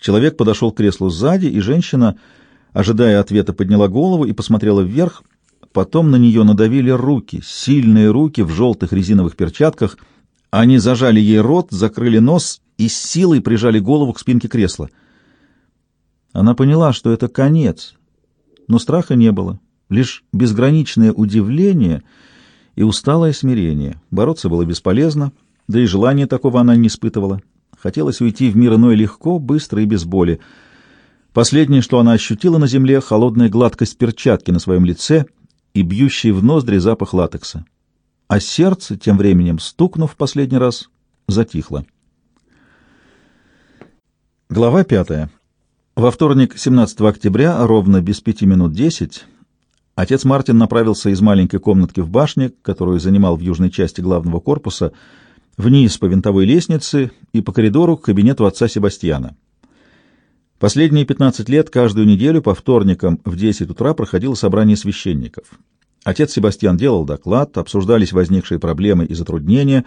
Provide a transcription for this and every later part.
Человек подошел к креслу сзади, и женщина, ожидая ответа, подняла голову и посмотрела вверх. Потом на нее надавили руки, сильные руки в желтых резиновых перчатках. Они зажали ей рот, закрыли нос и с силой прижали голову к спинке кресла. Она поняла, что это конец, но страха не было, лишь безграничное удивление и усталое смирение. Бороться было бесполезно, да и желания такого она не испытывала. Хотелось уйти в мир иной легко, быстро и без боли. Последнее, что она ощутила на земле, — холодная гладкость перчатки на своем лице и бьющий в ноздри запах латекса. А сердце, тем временем, стукнув последний раз, затихло. Глава пятая. Во вторник, 17 октября, ровно без пяти минут десять, отец Мартин направился из маленькой комнатки в башне, которую занимал в южной части главного корпуса, вниз по винтовой лестнице и по коридору к кабинету отца Себастьяна. Последние 15 лет каждую неделю по вторникам в 10 утра проходило собрание священников. Отец Себастьян делал доклад, обсуждались возникшие проблемы и затруднения,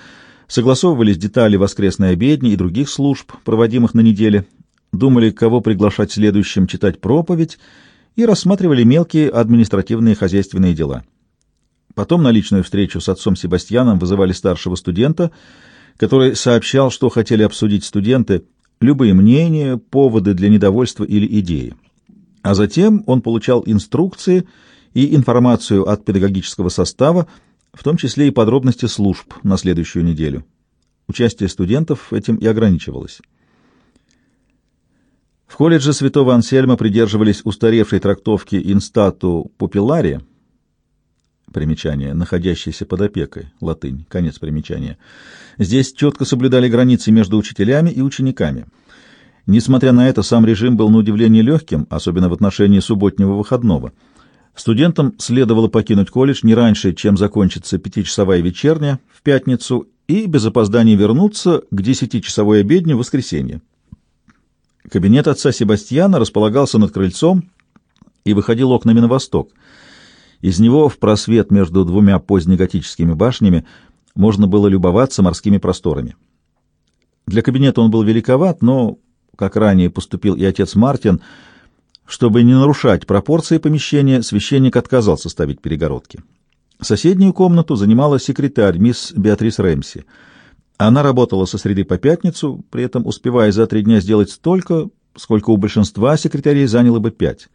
согласовывались детали воскресной обедни и других служб, проводимых на неделе, думали, кого приглашать следующим читать проповедь и рассматривали мелкие административные и хозяйственные дела. Потом на личную встречу с отцом Себастьяном вызывали старшего студента, который сообщал, что хотели обсудить студенты, любые мнения, поводы для недовольства или идеи. А затем он получал инструкции и информацию от педагогического состава, в том числе и подробности служб на следующую неделю. Участие студентов этим и ограничивалось. В колледже святого Ансельма придерживались устаревшей трактовки инстату пупиллари, примечание, находящийся под опекой, латынь, конец примечания. Здесь четко соблюдали границы между учителями и учениками. Несмотря на это, сам режим был на удивление легким, особенно в отношении субботнего выходного. Студентам следовало покинуть колледж не раньше, чем закончится пятичасовая вечерня в пятницу, и без опозданий вернуться к десятичасовой обедне в воскресенье. Кабинет отца Себастьяна располагался над крыльцом и выходил окнами на восток. Из него в просвет между двумя позднеготическими башнями можно было любоваться морскими просторами. Для кабинета он был великоват, но, как ранее поступил и отец Мартин, чтобы не нарушать пропорции помещения, священник отказался ставить перегородки. Соседнюю комнату занимала секретарь мисс Беатрис Рэмси — она работала со среды по пятницу, при этом успевая за три дня сделать столько, сколько у большинства секретарей заняло бы пять.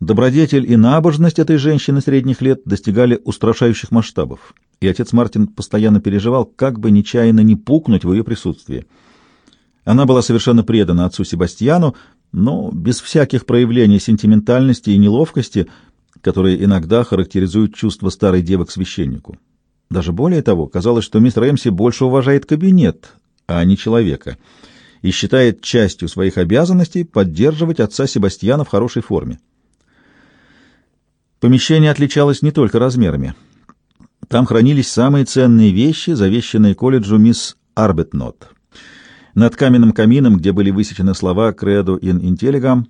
Добродетель и набожность этой женщины средних лет достигали устрашающих масштабов, и отец Мартин постоянно переживал, как бы нечаянно не пукнуть в ее присутствии. Она была совершенно предана отцу Себастьяну, но без всяких проявлений сентиментальности и неловкости, которые иногда характеризуют чувства старой девы к священнику. Даже более того, казалось, что мисс Рэмси больше уважает кабинет, а не человека, и считает частью своих обязанностей поддерживать отца Себастьяна в хорошей форме. Помещение отличалось не только размерами. Там хранились самые ценные вещи, завещанные колледжу мисс Арбетнот. Над каменным камином, где были высечены слова «Credo in intelligam»,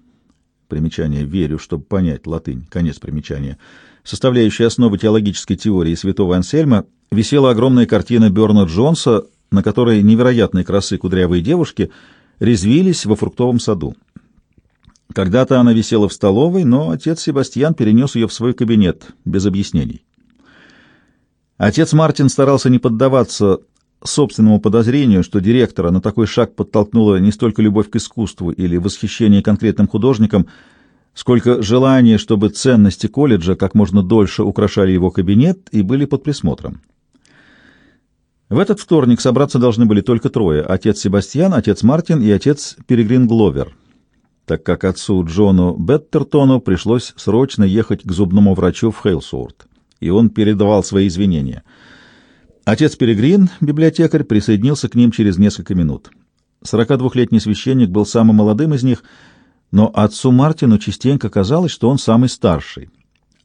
примечание «верю, чтобы понять» латынь, конец примечания — составляющей основу теологической теории святого Ансельма, висела огромная картина Берна Джонса, на которой невероятной красы кудрявые девушки резвились во фруктовом саду. Когда-то она висела в столовой, но отец Себастьян перенес ее в свой кабинет без объяснений. Отец Мартин старался не поддаваться собственному подозрению, что директора на такой шаг подтолкнула не столько любовь к искусству или восхищение конкретным художником, сколько желания, чтобы ценности колледжа как можно дольше украшали его кабинет и были под присмотром. В этот вторник собраться должны были только трое — отец Себастьян, отец Мартин и отец Перегрин Гловер, так как отцу Джону Беттертону пришлось срочно ехать к зубному врачу в Хейлсуорт, и он передавал свои извинения. Отец Перегрин, библиотекарь, присоединился к ним через несколько минут. 42-летний священник был самым молодым из них — но отцу Мартину частенько казалось, что он самый старший.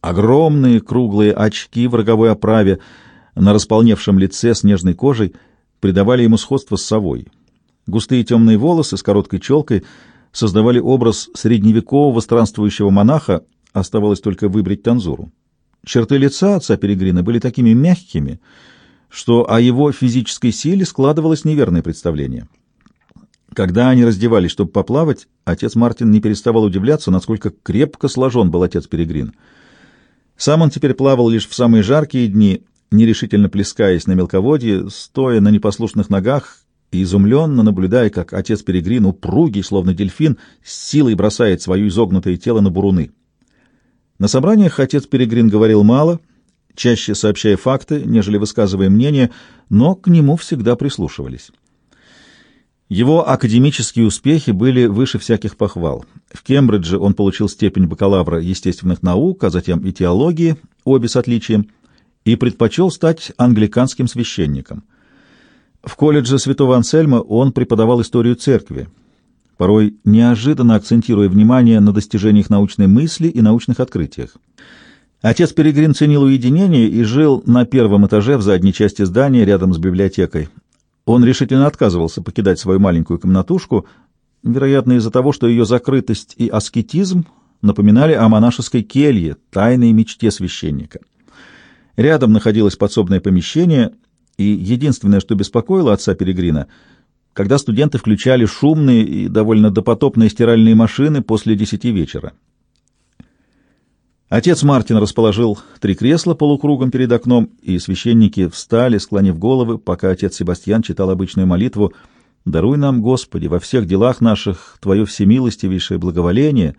Огромные круглые очки в роговой оправе на располневшем лице с нежной кожей придавали ему сходство с совой. Густые темные волосы с короткой челкой создавали образ средневекового странствующего монаха, оставалось только выбрить танзуру. Черты лица отца Перегрина были такими мягкими, что о его физической силе складывалось неверное представление. Когда они раздевались, чтобы поплавать, отец Мартин не переставал удивляться, насколько крепко сложен был отец Перегрин. Сам он теперь плавал лишь в самые жаркие дни, нерешительно плескаясь на мелководье, стоя на непослушных ногах и изумленно наблюдая, как отец Перегрин, упругий, словно дельфин, с силой бросает свое изогнутое тело на буруны. На собраниях отец Перегрин говорил мало, чаще сообщая факты, нежели высказывая мнение, но к нему всегда прислушивались. Его академические успехи были выше всяких похвал. В Кембридже он получил степень бакалавра естественных наук, а затем и теологии, обе с отличием, и предпочел стать англиканским священником. В колледже святого Ансельма он преподавал историю церкви, порой неожиданно акцентируя внимание на достижениях научной мысли и научных открытиях. Отец Перегрин ценил уединение и жил на первом этаже в задней части здания рядом с библиотекой. Он решительно отказывался покидать свою маленькую комнатушку, вероятно, из-за того, что ее закрытость и аскетизм напоминали о монашеской келье, тайной мечте священника. Рядом находилось подсобное помещение, и единственное, что беспокоило отца Перегрина, когда студенты включали шумные и довольно допотопные стиральные машины после десяти вечера. Отец Мартин расположил три кресла полукругом перед окном, и священники встали, склонив головы, пока отец Себастьян читал обычную молитву «Даруй нам, Господи, во всех делах наших Твое всемилостивейшее благоволение,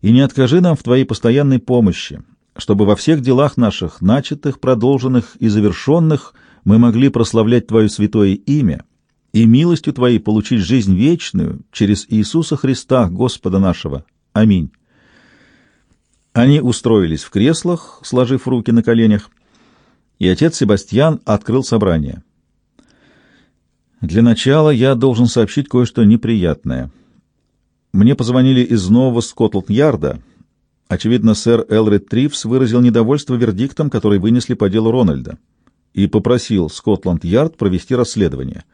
и не откажи нам в Твоей постоянной помощи, чтобы во всех делах наших, начатых, продолженных и завершенных, мы могли прославлять Твое святое имя и милостью Твоей получить жизнь вечную через Иисуса Христа, Господа нашего. Аминь». Они устроились в креслах, сложив руки на коленях, и отец Себастьян открыл собрание. Для начала я должен сообщить кое-что неприятное. Мне позвонили из нового Скотланд-Ярда. Очевидно, сэр Элрид Тривс выразил недовольство вердиктом, который вынесли по делу Рональда, и попросил Скотланд-Ярд провести расследование.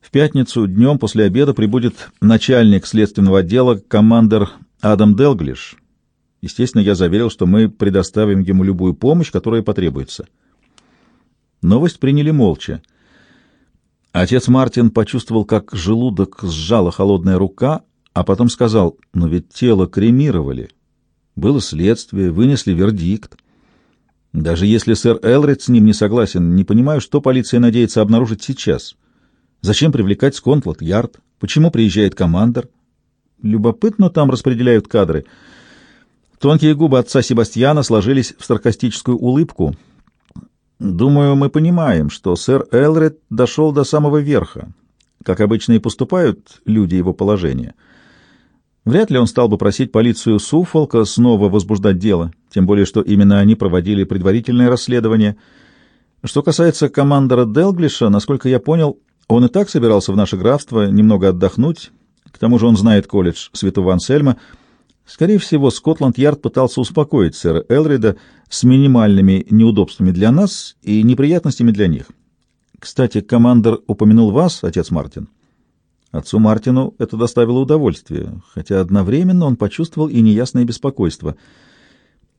В пятницу днем после обеда прибудет начальник следственного отдела командир Адам Делглиш, Естественно, я заверил, что мы предоставим ему любую помощь, которая потребуется. Новость приняли молча. Отец Мартин почувствовал, как желудок сжала холодная рука, а потом сказал, «Но ведь тело кремировали. Было следствие, вынесли вердикт. Даже если сэр Элрид с ним не согласен, не понимаю, что полиция надеется обнаружить сейчас. Зачем привлекать Сконтланд-Ярд? Почему приезжает командир? Любопытно там распределяют кадры». Тонкие губы отца Себастьяна сложились в саркастическую улыбку. «Думаю, мы понимаем, что сэр Элред дошел до самого верха, как обычно и поступают люди его положения. Вряд ли он стал бы просить полицию Суфолка снова возбуждать дело, тем более что именно они проводили предварительное расследование. Что касается командора Делглиша, насколько я понял, он и так собирался в наше графство немного отдохнуть, к тому же он знает колледж Святого Ансельма, Скорее всего, Скотланд-Ярд пытался успокоить сэра Элрида с минимальными неудобствами для нас и неприятностями для них. Кстати, командир упомянул вас, отец Мартин. Отцу Мартину это доставило удовольствие, хотя одновременно он почувствовал и неясное беспокойство —